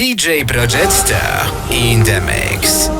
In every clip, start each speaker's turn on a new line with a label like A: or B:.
A: DJ Projecta in the mix.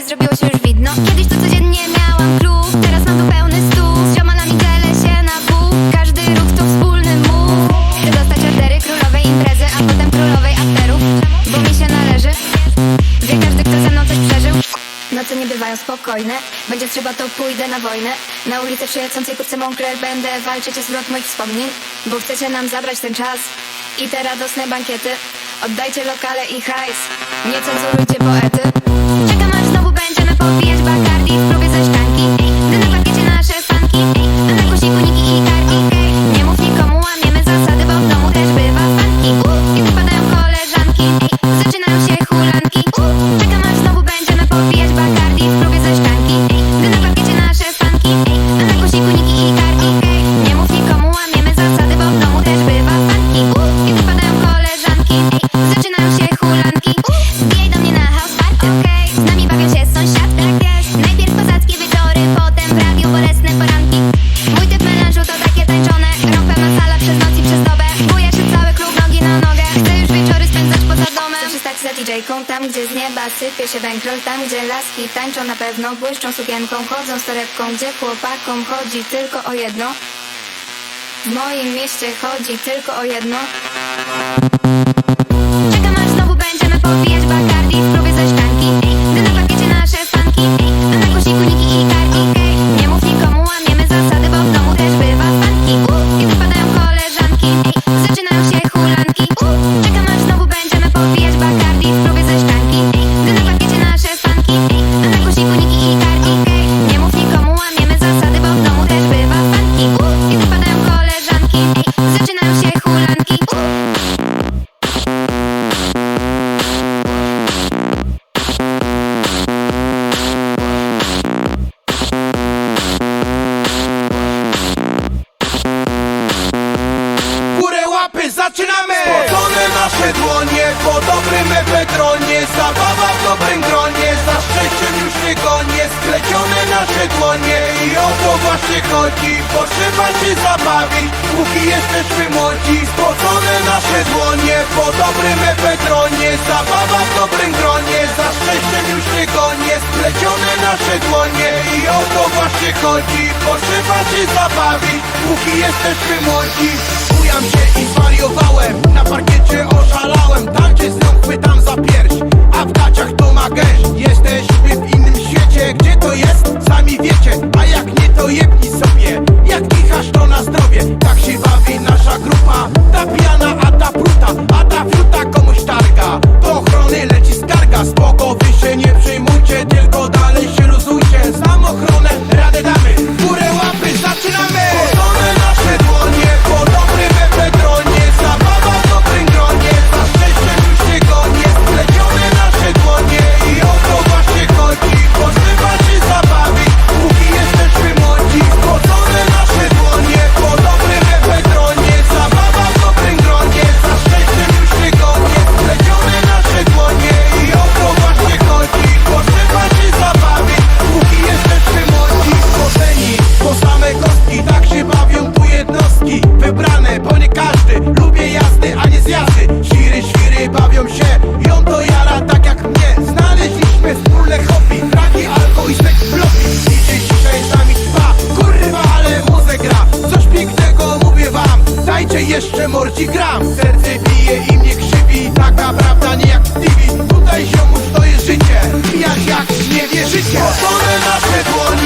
B: się
C: zrobiło się już widno. Kiedyś to codziennie miałam klub. Teraz mam tu pełny stół. Z na dzielę się na pół Każdy ruch to wspólny mów. Chcę dostać ordery królowej imprezy A potem królowej afterów Bo mi się należy. Wie każdy kto ze mną coś przeżył. Noce nie bywają spokojne. Będzie trzeba to pójdę na wojnę. Na ulicę przyjacącej kurce Moncler Będę walczyć o zwrot moich wspomnień. Bo chcecie nam zabrać ten czas I te radosne bankiety. Oddajcie lokale i hajs. Nie cenzurujcie poety. imprezą z torebką, gdzie chłopakom chodzi tylko o jedno. W moim mieście chodzi tylko o jedno. sincroniza, baba, to synchronie Uniesione nasze
D: dłonie i o to właśnie chodzi. Potrzeba się zabawić, póki jesteśmy młodzi. Spocone nasze dłonie po dobrym epetronie Zabawa w dobrym gronie, za szczęściem już nie gonie Splecione nasze dłonie i o to właśnie chodzi. Potrzeba się zabawić, póki jesteśmy młodzi. Bujam się i zwariowałem, na parkiecie oszalałem. Tarczy z nią chwytam za pierś, a w gaciach to ma gęś. Jesteśmy w innym świecie Gdzie to jest? Sami wiecie A jak nie to jebni sobie. Jak kichasz to na zdrowie. Tak się bawi nasza grupa. Ta piana, a ta pruta A ta fruta komuś targa. Do ochrony leci skarga Spoko, wy się nie przejmujcie Tylko dalej się luzujcie. Znam ochronę, radę damy. W górę łapy, zaczynamy. Podone nasze dłonie Po dobrym efekcie że morci gram. Serce bije i mnie krzywi. Taka prawda nie jak w TV Tutaj ziomuś to jest życie. Jak jak nie wierzycie. Otwone nasze dłonie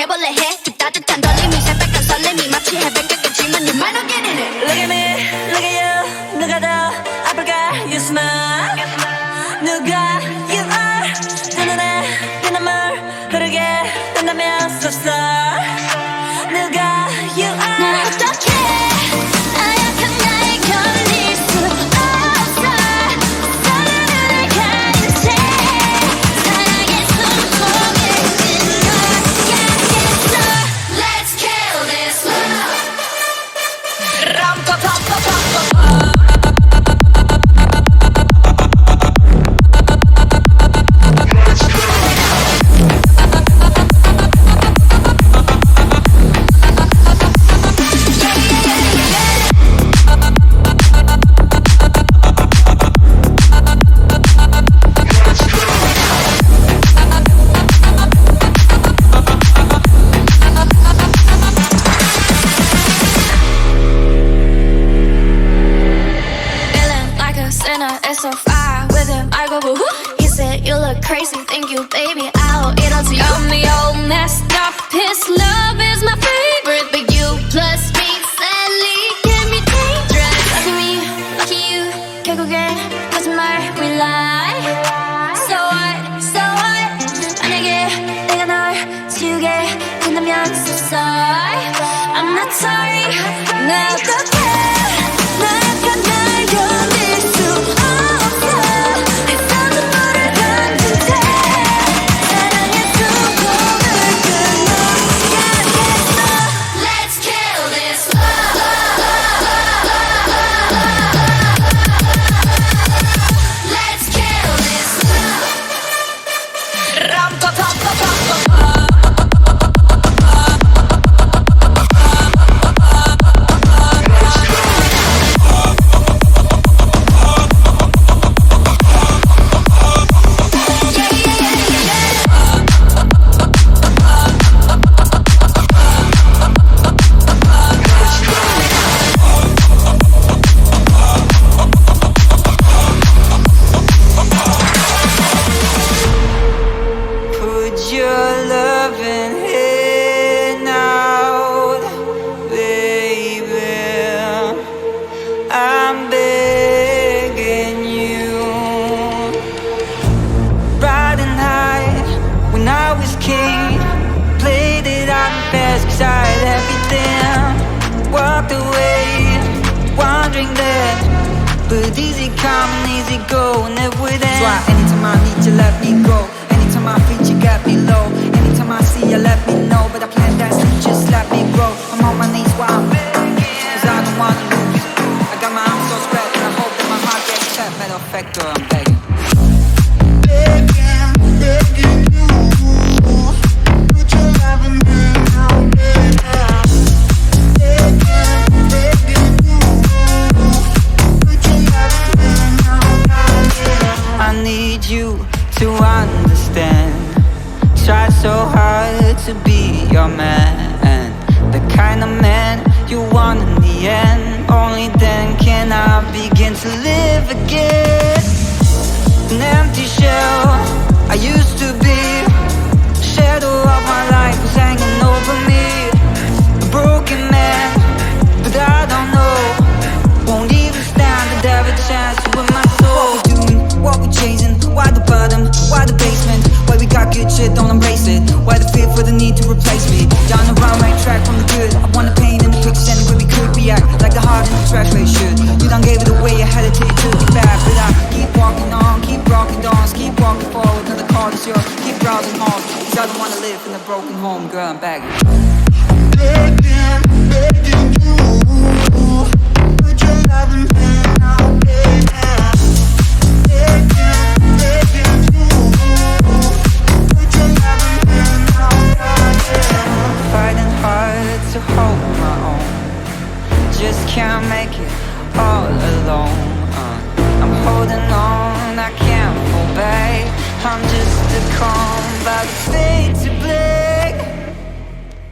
B: can't believe it. translation. You done gave it away, you had it till you took it back. But I keep walking on, keep rocking on, keep walking forward till the card is yours. Keep browsing home, cause I don't wanna live in a broken home, girl, I'm begging.
E: Begging, begging you, but you're loving
B: me. can't make it all alone. Uh, I'm holding on, I can't fall
F: back I'm just a calm by the fate to beg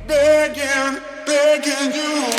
E: Begging, begging you.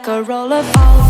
F: like a of
G: ball.